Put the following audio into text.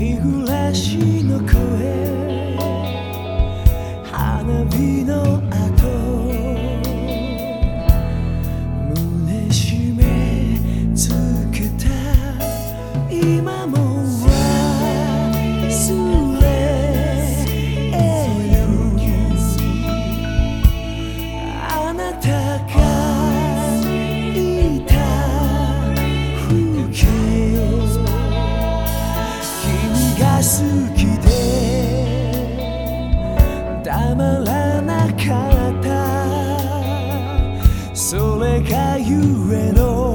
日暮らしの声花火の がゆえの